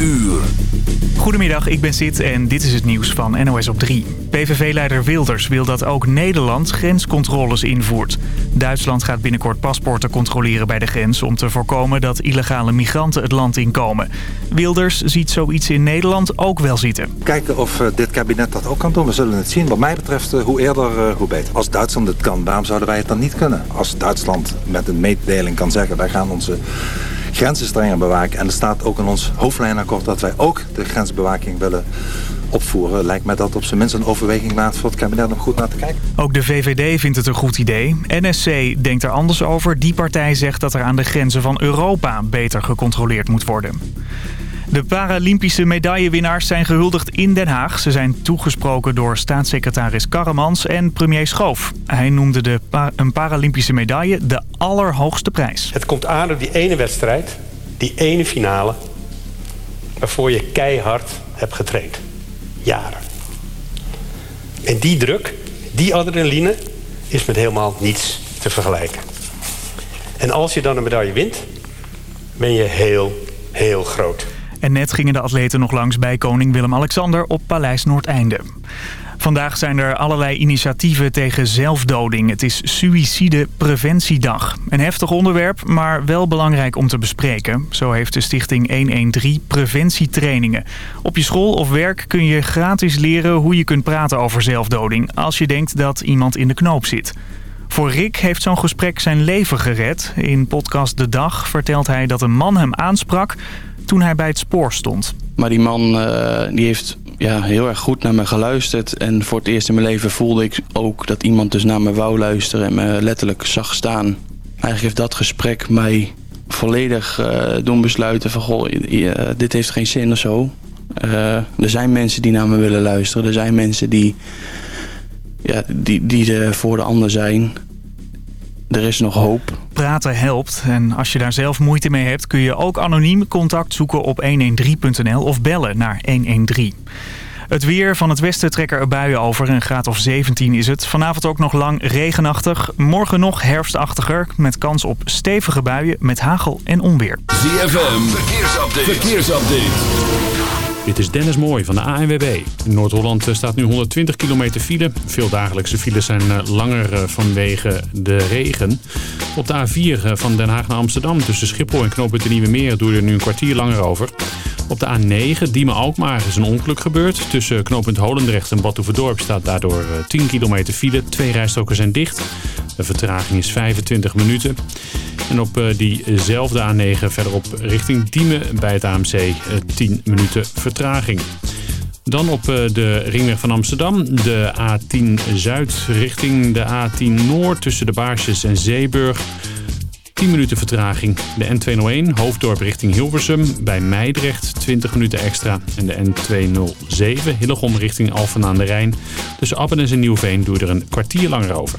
uur. Goedemiddag, ik ben Sid en dit is het nieuws van NOS op 3. PVV-leider Wilders wil dat ook Nederland grenscontroles invoert. Duitsland gaat binnenkort paspoorten controleren bij de grens... om te voorkomen dat illegale migranten het land inkomen. Wilders ziet zoiets in Nederland ook wel zitten. Kijken of eh, dit kabinet dat ook kan doen. We zullen het zien. Wat mij betreft, eh, hoe eerder, eh, hoe beter. Als Duitsland het kan, waarom zouden wij het dan niet kunnen? Als Duitsland met een mededeling kan zeggen... wij gaan onze grenzen strenger bewaken. En er staat ook in ons hoofdlijnakkoord dat wij ook de grensbewaking willen opvoeren. Lijkt mij dat op zijn minst een overweging waard voor het kabinet om goed naar te kijken. Ook de VVD vindt het een goed idee. NSC denkt er anders over. Die partij zegt dat er aan de grenzen van Europa beter gecontroleerd moet worden. De Paralympische medaillewinnaars zijn gehuldigd in Den Haag. Ze zijn toegesproken door staatssecretaris Karremans en premier Schoof. Hij noemde de een Paralympische medaille de allerhoogste prijs. Het komt aan op die ene wedstrijd, die ene finale... waarvoor je keihard hebt getraind. Jaren. En die druk, die adrenaline, is met helemaal niets te vergelijken. En als je dan een medaille wint, ben je heel, heel groot. En net gingen de atleten nog langs bij koning Willem-Alexander op Paleis Noordeinde. Vandaag zijn er allerlei initiatieven tegen zelfdoding. Het is Suïcidepreventiedag. Een heftig onderwerp, maar wel belangrijk om te bespreken. Zo heeft de stichting 113 preventietrainingen. Op je school of werk kun je gratis leren hoe je kunt praten over zelfdoding... als je denkt dat iemand in de knoop zit. Voor Rick heeft zo'n gesprek zijn leven gered. In podcast De Dag vertelt hij dat een man hem aansprak toen hij bij het spoor stond. Maar die man uh, die heeft ja, heel erg goed naar me geluisterd. En voor het eerst in mijn leven voelde ik ook dat iemand dus naar me wou luisteren en me letterlijk zag staan. Eigenlijk heeft dat gesprek mij volledig uh, doen besluiten van goh, uh, dit heeft geen zin of zo. er zijn mensen die naar me willen luisteren. Er zijn mensen die, ja, die, die er voor de ander zijn. Er is nog hoop. Praten helpt en als je daar zelf moeite mee hebt... kun je ook anoniem contact zoeken op 113.nl of bellen naar 113. Het weer van het westen trekken er buien over. Een graad of 17 is het. Vanavond ook nog lang regenachtig. Morgen nog herfstachtiger met kans op stevige buien met hagel en onweer. ZFM, verkeersupdate. verkeersupdate. Dit is Dennis Mooij van de ANWB. In Noord-Holland eh, staat nu 120 kilometer file. Veel dagelijkse files zijn eh, langer eh, vanwege de regen. Op de A4 van Den Haag naar Amsterdam tussen Schiphol en Knooppunt de Nieuwe Meer doe je er nu een kwartier langer over. Op de A9 Diemen-Alkmaar is een ongeluk gebeurd. Tussen knooppunt Holendrecht en Badhoevedorp staat daardoor 10 kilometer file. Twee rijstroken zijn dicht. De vertraging is 25 minuten. En op diezelfde A9 verderop richting Diemen bij het AMC 10 minuten vertraging. Dan op de ringweg van Amsterdam. De A10 Zuid richting de A10 Noord tussen de Baarsjes en Zeeburg. 10 minuten vertraging. De N201 Hoofddorp richting Hilversum. Bij Meidrecht 20 minuten extra. En de N207 Hillegom richting Alphen aan de Rijn. Tussen Appenes en Nieuwveen doe je er een kwartier langer over.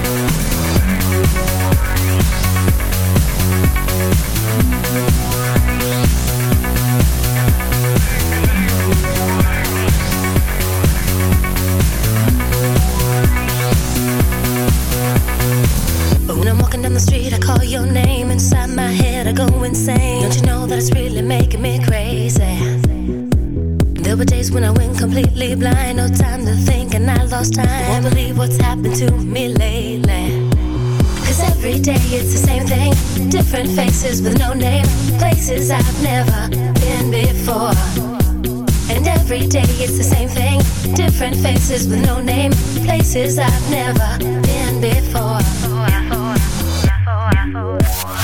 to me lately. Cause every day it's the same thing. Different faces with no name. Places I've never been before. And every day it's the same thing. Different faces with no name. Places I've never been before.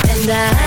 And I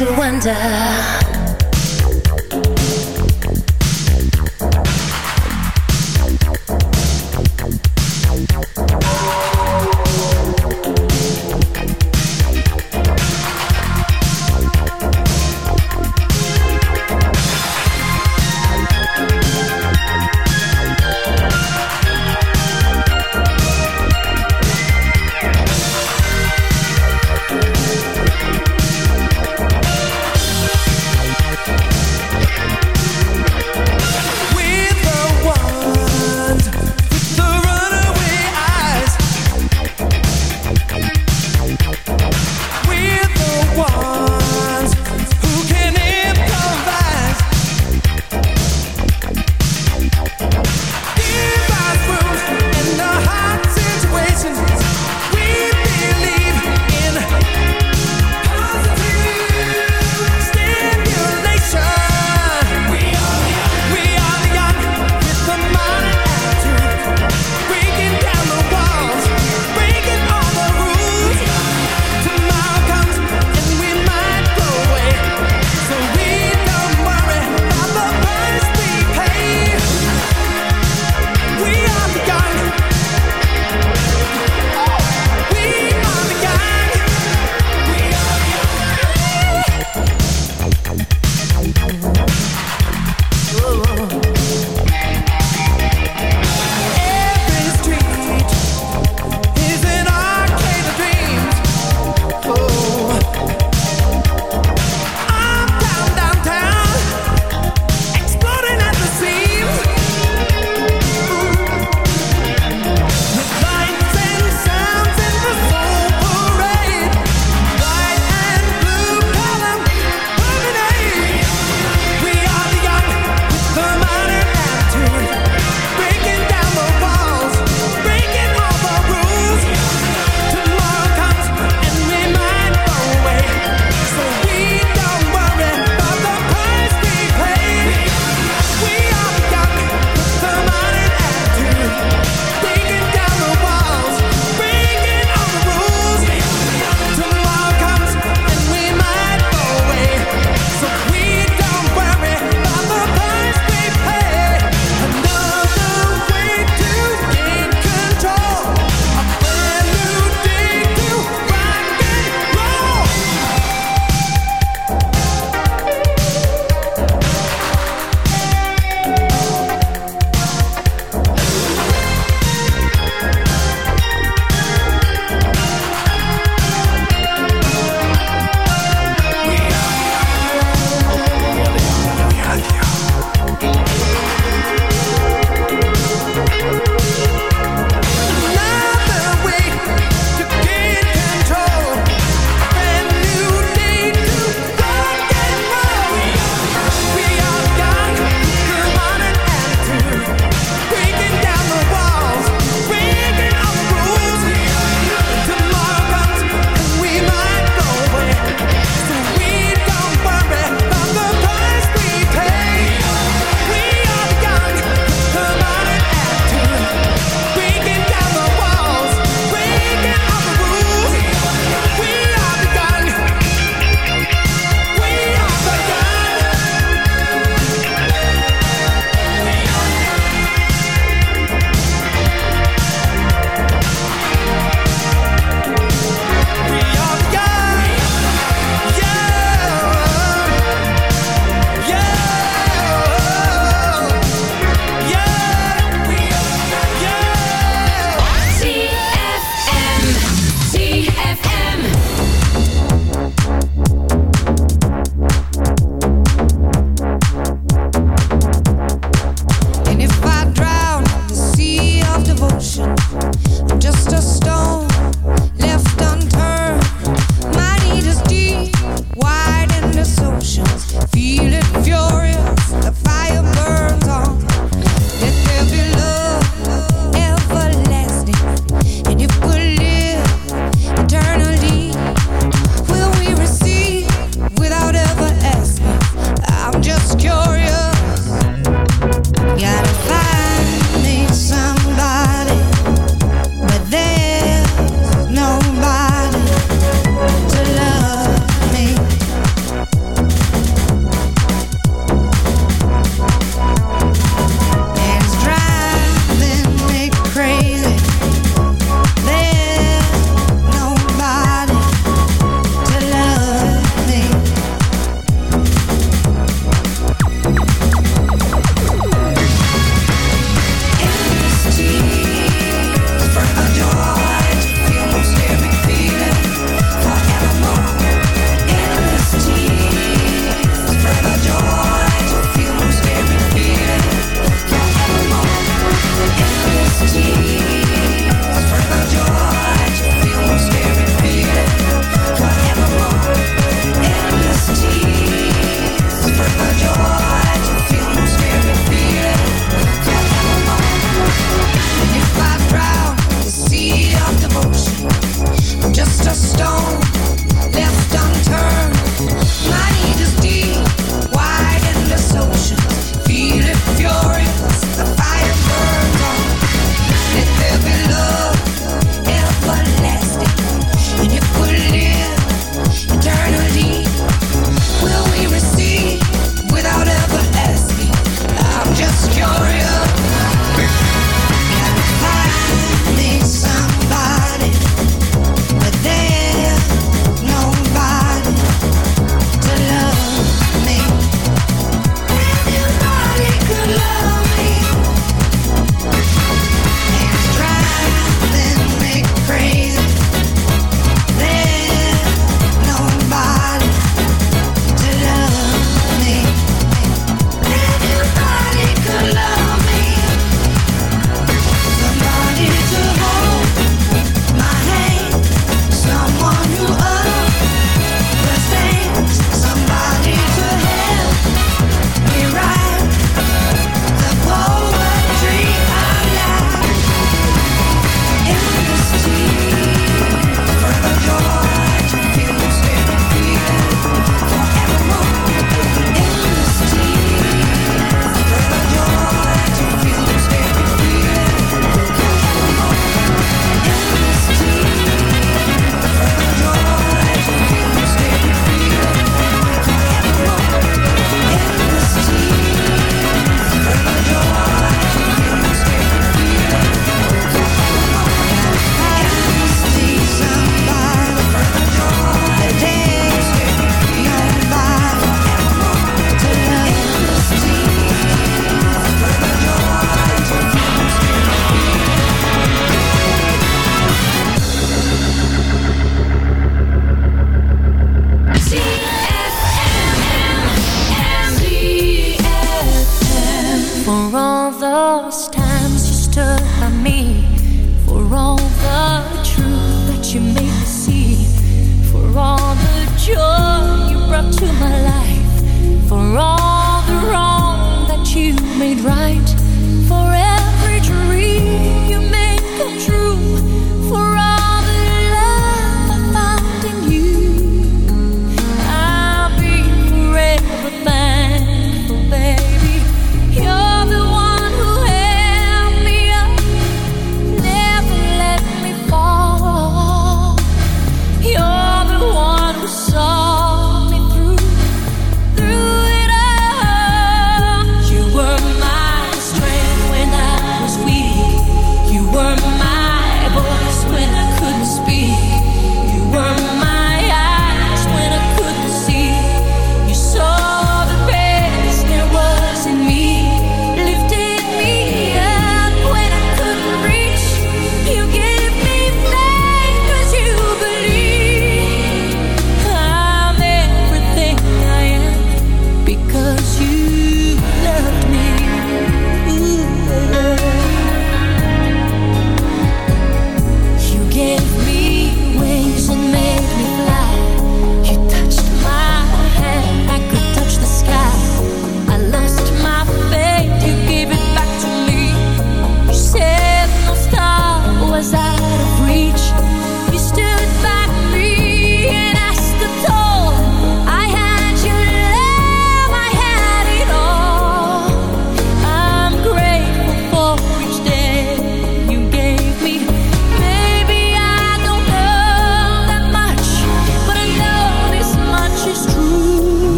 surrender.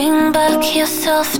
Bring back yourself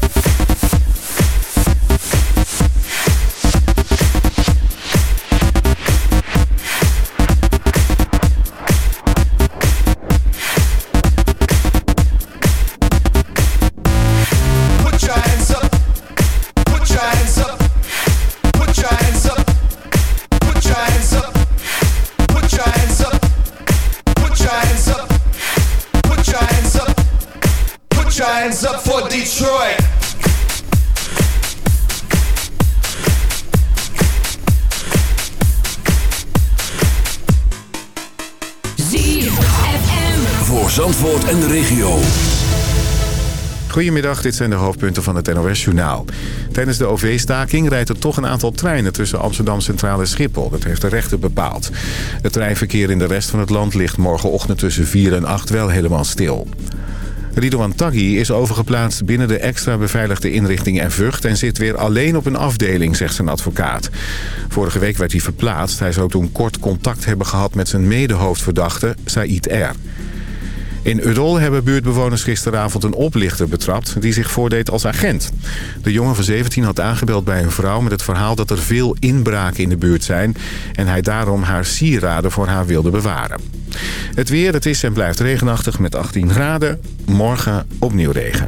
Goedemiddag, dit zijn de hoofdpunten van het NOS-journaal. Tijdens de OV-staking rijdt er toch een aantal treinen tussen Amsterdam Centraal en Schiphol. Dat heeft de rechter bepaald. Het treinverkeer in de rest van het land ligt morgenochtend tussen 4 en 8 wel helemaal stil. Ridouan Taghi is overgeplaatst binnen de extra beveiligde inrichting en Vught... en zit weer alleen op een afdeling, zegt zijn advocaat. Vorige week werd hij verplaatst. Hij zou toen kort contact hebben gehad met zijn medehoofdverdachte, Said R. In Udol hebben buurtbewoners gisteravond een oplichter betrapt... die zich voordeed als agent. De jongen van 17 had aangebeld bij een vrouw met het verhaal... dat er veel inbraken in de buurt zijn... en hij daarom haar sieraden voor haar wilde bewaren. Het weer, het is en blijft regenachtig met 18 graden. Morgen opnieuw regen.